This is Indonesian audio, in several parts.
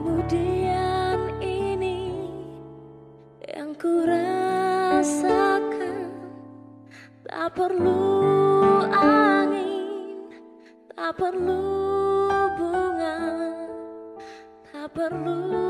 kemudian ini yang kurasakan. Tak perlu angin tak perlu bunga tak perlu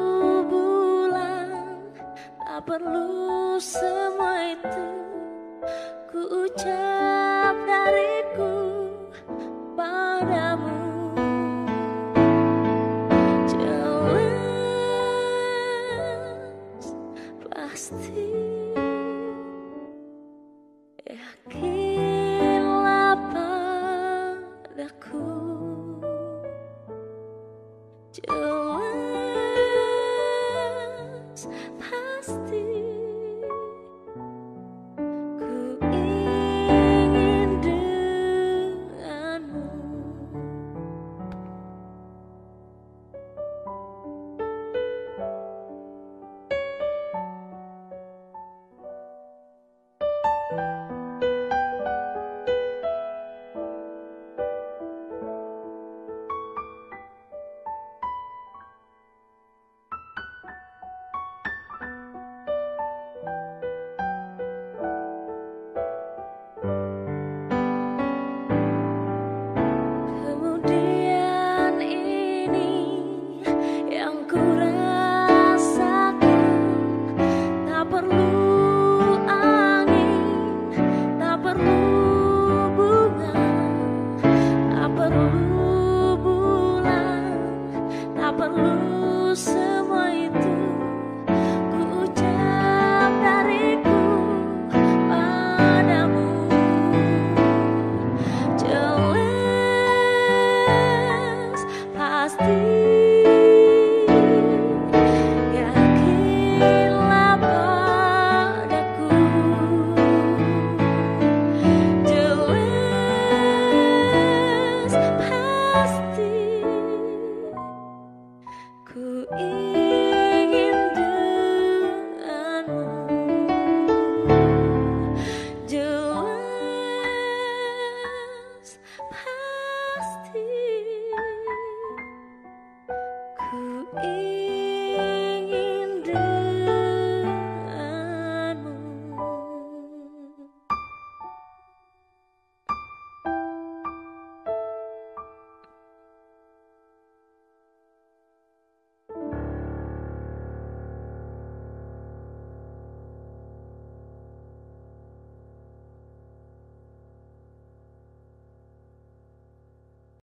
tocaste é aqui. くい